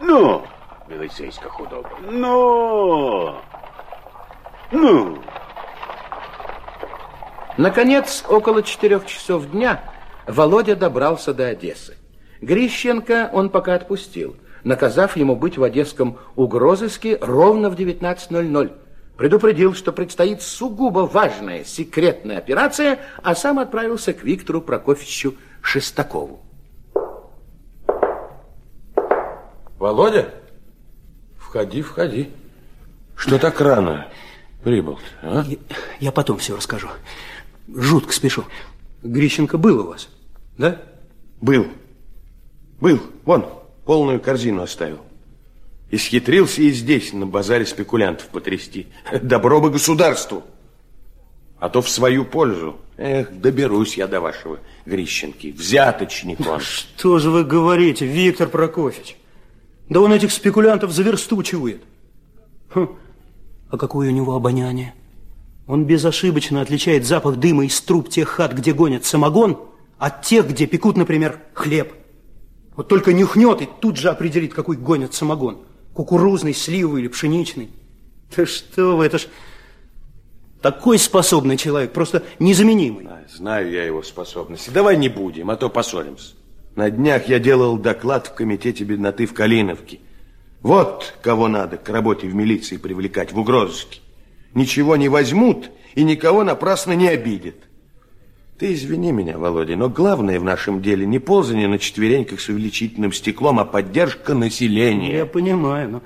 Ну, милицейська худоба. Ну. Ну. Наконец, около четырех часов дня Володя добрался до Одессы. Грищенко он пока отпустил, наказав ему быть в одесском угрозыске ровно в 19.00. Предупредил, что предстоит сугубо важная секретная операция, а сам отправился к Виктору Прокофьевичу Шестакову. Володя, входи, входи. Что так рано прибыл а? Я, я потом все расскажу. Жутко спешу. Грищенко был у вас, да? Был. Был. Вон, полную корзину оставил. Исхитрился и здесь, на базаре спекулянтов потрясти. Добро бы государству. А то в свою пользу. Эх, доберусь я до вашего Грищенки. Взяточник он. Что же вы говорите, Виктор Прокофьевич? Да он этих спекулянтов за версту чует. Хм. А какое у него обоняние? Он безошибочно отличает запах дыма из труб тех хат, где гонят самогон, от тех, где пекут, например, хлеб. Вот только нюхнет и тут же определит, какой гонят самогон. Кукурузный, сливовый или пшеничный. Да что вы, это ж такой способный человек, просто незаменимый. Знаю я его способности. Давай не будем, а то поссоримся. На днях я делал доклад в комитете бедноты в Калиновке. Вот кого надо к работе в милиции привлекать, в угрозыске. Ничего не возьмут и никого напрасно не обидят. Ты извини меня, Володя, но главное в нашем деле не ползание на четвереньках с увеличительным стеклом, а поддержка населения. Я понимаю, но...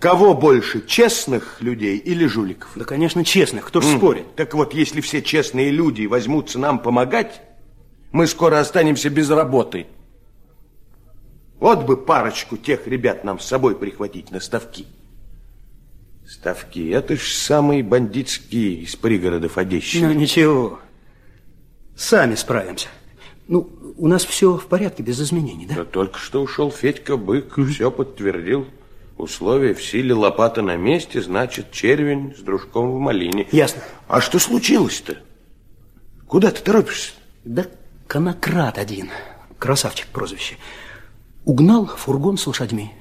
Кого больше, честных людей или жуликов? Да, конечно, честных, кто ж mm. спорит. Так вот, если все честные люди возьмутся нам помогать, мы скоро останемся без работы. Вот бы парочку тех ребят нам с собой прихватить на ставки. Ставки, это ж самые бандитские из пригородов Одещины. Ну, ничего, сами справимся. Ну, у нас все в порядке, без изменений, да? да только что ушел Федька Бык, все подтвердил. Условия в силе, лопата на месте, значит, червень с дружком в малине. Ясно. А что случилось-то? Куда ты торопишься? Да конократ один, красавчик прозвище, угнал фургон с лошадьми.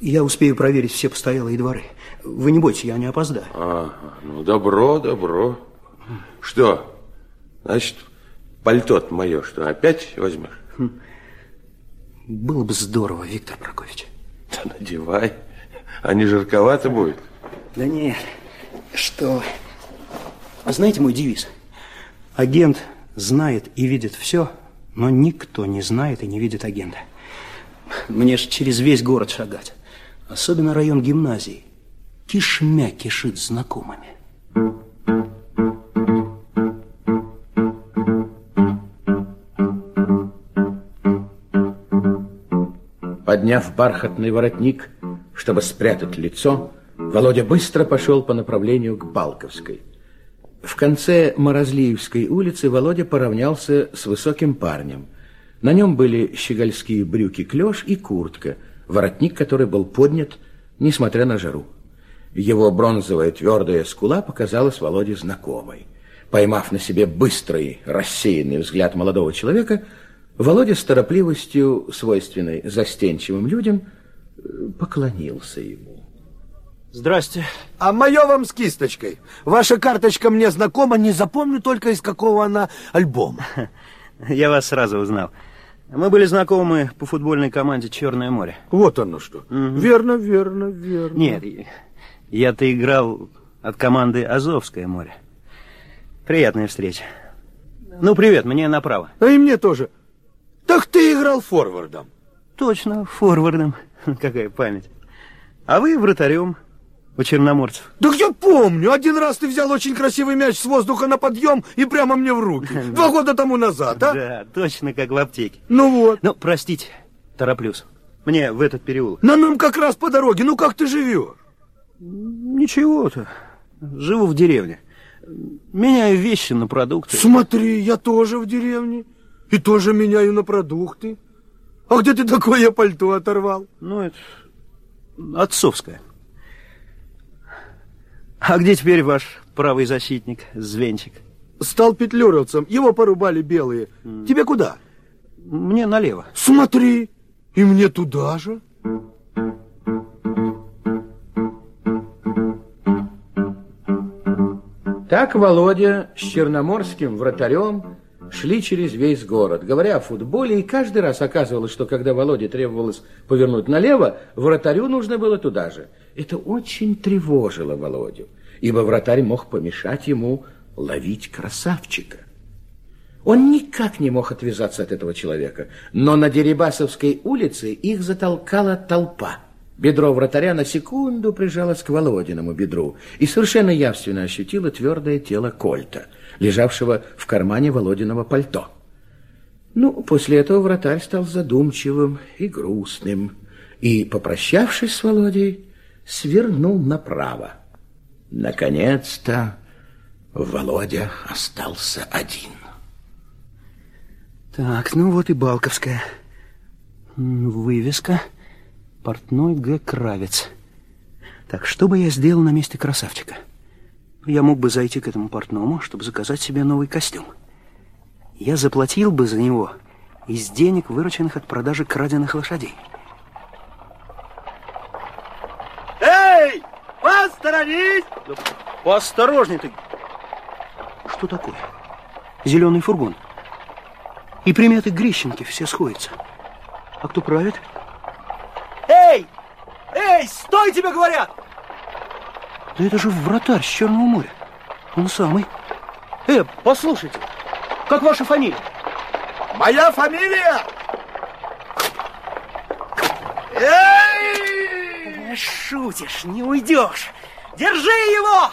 Я успею проверить все постоялые дворы. Вы не бойтесь, я не опоздаю. Ага, ну добро, добро. Что, значит, пальто мое, что опять возьмешь? Хм. Было бы здорово, Виктор Прокофьевич. Да надевай, а не жарковато будет? Да нет, что А знаете мой девиз? Агент знает и видит все, но никто не знает и не видит агента. Мне ж через весь город шагать. Особенно район гимназии. Кишмя кишит знакомыми. Подняв бархатный воротник, чтобы спрятать лицо, Володя быстро пошел по направлению к Балковской. В конце Морозлиевской улицы Володя поравнялся с высоким парнем. На нем были щегольские брюки-клеш и куртка, воротник который был поднят, несмотря на жару. Его бронзовая твердая скула показалась Володе знакомой. Поймав на себе быстрый, рассеянный взгляд молодого человека, Володя с торопливостью, свойственной застенчивым людям, поклонился ему. Здрасте. А мое вам с кисточкой. Ваша карточка мне знакома, не запомню только из какого она альбома. Я вас сразу узнал. Мы были знакомы по футбольной команде «Черное море». Вот оно что. Угу. Верно, верно, верно. Нет, я-то играл от команды «Азовское море». Приятная встреча. Ну, привет, мне направо. А и мне тоже. Так ты играл форвардом. Точно, форвардом. Какая память. А вы вратарем у черноморцев. Да я помню. Один раз ты взял очень красивый мяч с воздуха на подъем и прямо мне в руки. Два года тому назад, а? Да, точно как в аптеке. Ну вот. Ну, простите, тороплюсь. Мне в этот переулок. На нам как раз по дороге. Ну, как ты живешь? Ничего-то. Живу в деревне. Меняю вещи на продукты. Смотри, я тоже в деревне. И тоже меняю на продукты. А где ты такое пальто оторвал? Ну, это отцовское. А где теперь ваш правый защитник, Звенчик? Стал петлюровцем, его порубали белые. Mm. Тебе куда? Мне налево. Смотри, и мне туда же. Так Володя с черноморским вратарем шли через весь город, говоря о футболе, и каждый раз оказывалось, что когда Володе требовалось повернуть налево, вратарю нужно было туда же. Это очень тревожило Володю, ибо вратарь мог помешать ему ловить красавчика. Он никак не мог отвязаться от этого человека, но на Дерибасовской улице их затолкала толпа. Бедро вратаря на секунду прижалось к Володиному бедру и совершенно явственно ощутило твердое тело Кольта, лежавшего в кармане Володиного пальто. Ну, после этого вратарь стал задумчивым и грустным, и, попрощавшись с Володей, свернул направо. Наконец-то Володя остался один. Так, ну вот и Балковская. Вывеска. Портной Г. Кравец. Так, что бы я сделал на месте красавчика? Я мог бы зайти к этому портному, чтобы заказать себе новый костюм. Я заплатил бы за него из денег, вырученных от продажи краденных лошадей. Эй, посторонись! Да поосторожней ты. Что такое? Зеленый фургон. И приметы Грищенки все сходятся. А кто правит? Эй! Эй, стой, тебе говорят! Да это же вратарь с Черного моря. Он самый. Э, послушайте, как ваша фамилия? Моя фамилия? Эй! Шутишь, не уйдешь. Держи его!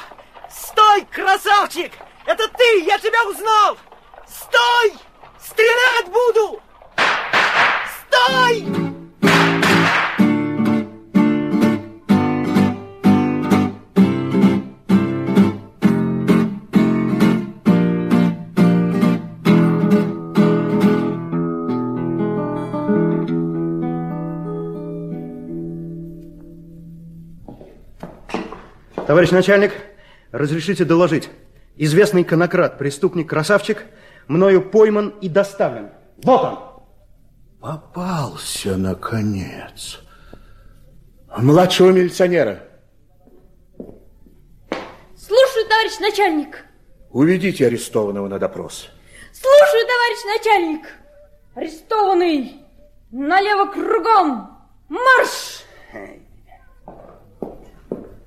Стой, красавчик! Это ты, я тебя узнал! Стой! Стрелять буду! Стой! Товарищ начальник, разрешите доложить. Известный конократ, преступник, красавчик, мною пойман и доставлен. Вот он. Попался, наконец. Младшего милиционера. Слушаю, товарищ начальник. Уведите арестованного на допрос. Слушаю, товарищ начальник. Арестованный. Налево кругом. Марш!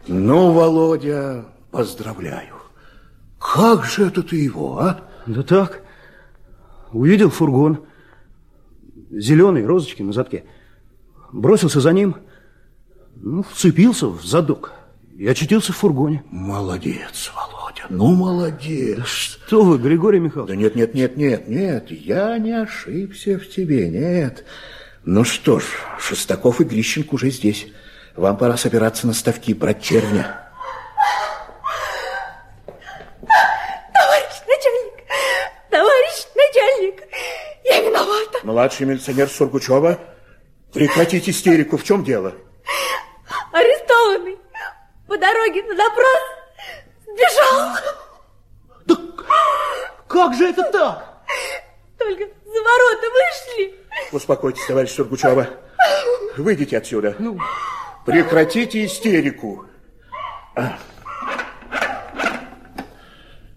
Ну, Володя, поздравляю. Как же это ты его, а? Да так. Увидел фургон. Зеленый, розочки на задке. Бросился за ним. Ну, вцепился в задок. И очутился в фургоне. Молодец, Володя, ну молодец. Что вы, Григорий Михайлович? Да нет, нет, нет, нет, нет, я не ошибся в тебе, нет. Ну что ж, Шестаков и Грищенко уже здесь. Вам пора собираться на ставки, брать червня. Товарищ начальник, товарищ начальник, я виновата. Младший милиционер Сургучева, прекратите истерику. В чем дело? Арестованный по дороге на допрос сбежал. Да как же это так? Только за ворота вышли. Успокойтесь, товарищ Сургучева. Выйдите отсюда. Ну... Прекратите истерику.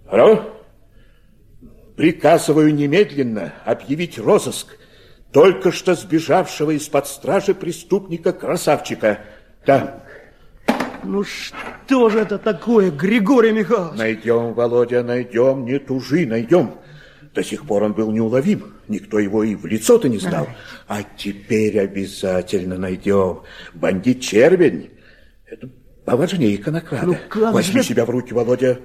Алло? Приказываю немедленно объявить розыск только что сбежавшего из-под стражи преступника-красавчика. Да. Ну что же это такое, Григорий Михайлович? Найдем, Володя, найдем, не тужи, найдем. До сих пор он был неуловим. Никто его и в лицо-то не знал. А теперь обязательно найдем. Бандит Червень. Это поважнее иконокрада. Ну, как Возьми же... себя в руки, Володя.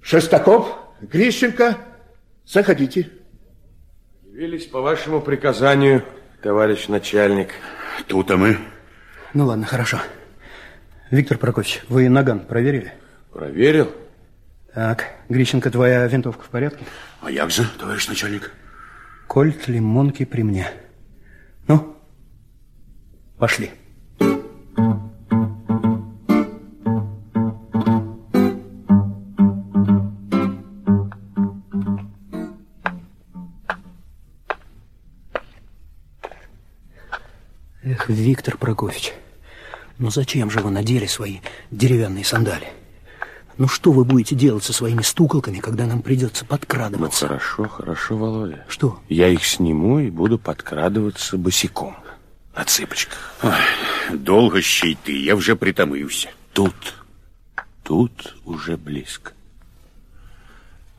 Шестаков, Грищенко, заходите. Явились по вашему приказанию, товарищ начальник. Тут-то мы. Ну ладно, хорошо. Виктор Прокофьевич, вы наган проверили? Проверил. Так, Грищенко, твоя винтовка в порядке? А як же, товарищ начальник? Кольт лимонки при мне. Ну, пошли. Эх, Виктор Прокофьевич, ну зачем же вы надели свои деревянные сандали? Ну что вы будете делать со своими стуколками, когда нам придется Ну подкрадываться? хорошо, хорошо, Володя. Что? Я их сниму и буду подкрадываться босиком. На цыпочках. Долго щей ты, я вже притомився. Тут, тут уже близко.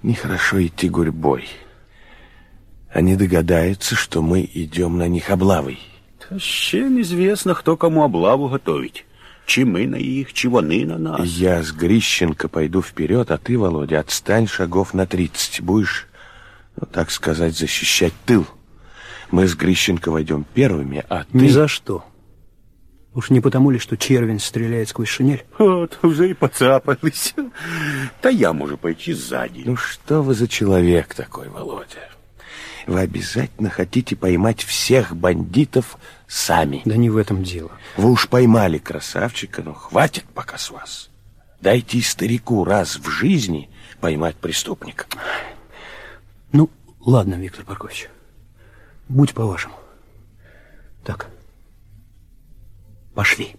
Нехорошо идти гурьбой. Они догадаются, что мы идем на них облавой. Та ще неізвісно, хто кому облаву готовить. Чи ми на їх, чи вони на нас. Я с Грищенко пойду вперед, а ты, Володя, отстань шагов на 30. Будешь, ну, так сказать, защищать тыл. Мы с Грищенко войдем первыми, а ты... Ни за что. Уж не потому ли, что червень стреляет сквозь шинель? От, вже і поцапалися. Та я можу пойти ззаді. Ну что вы за человек такой, Володя? Вы обязательно хотите поймать всех бандитов сами. Да не в этом дело. Вы уж поймали красавчика, но хватит пока с вас. Дайте старику раз в жизни поймать преступника. Ну, ладно, Виктор Паркович. Будь по-вашему. Так. Пошли.